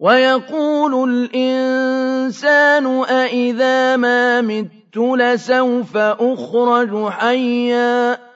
وَيَقُولُ الْإِنسَانُ أَإِذَا مَا مِتُّ لَسَوْفَ أُخْرَجُ حَيًّا